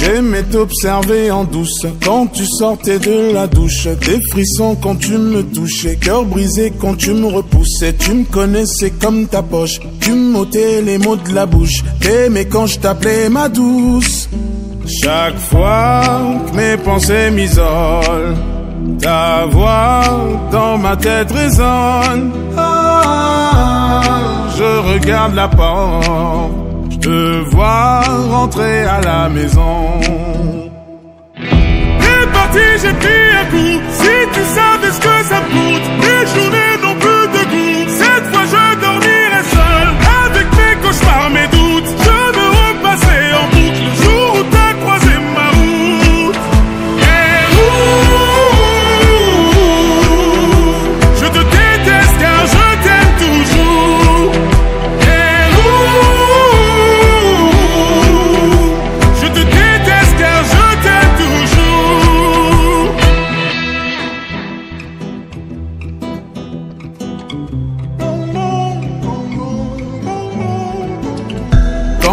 J'aimais t'observer en douce quand tu sortais de la douche. Des frissons quand tu me touchais, cœur brisé quand tu me repoussais. Tu me connaissais comme ta poche, tu m'ôtais les mots de la bouche. T'aimais quand je t'appelais ma douce. Chaque fois que mes pensées m'isolent, ta voix dans ma tête résonne. Ah, je regarde la porte, te vois rentrer à la maison. T'es parti, j'ai pris un coup.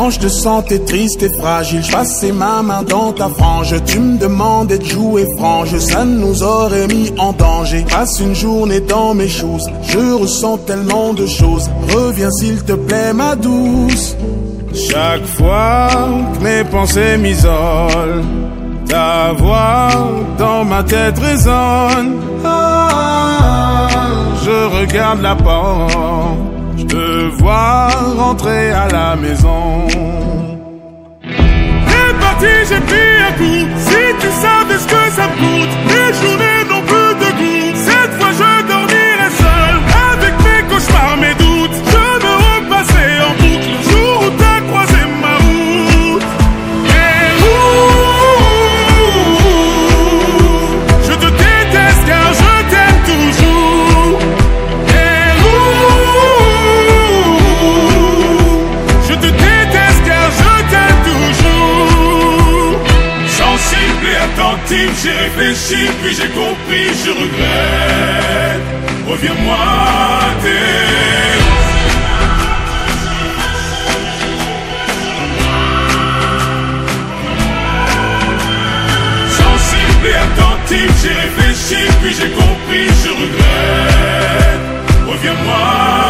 Quand je te sentais triste et fragile, je passais ma main dans ta frange. Tu me demandais de jouer frange, ça nous aurait mis en danger. Passe une journée dans mes choses, je ressens tellement de choses. Reviens s'il te plaît, ma douce. Chaque fois que mes pensées m'isolent, ta voix dans ma tête résonne. Ah, regarde la porte, je te vois rentrer à la maison. Réfléchi, puis j'ai compris, je regrette. Reviens-moi, t'es. Sensible et attentif, j'ai réfléchi, puis j'ai compris, je regrette. Reviens-moi,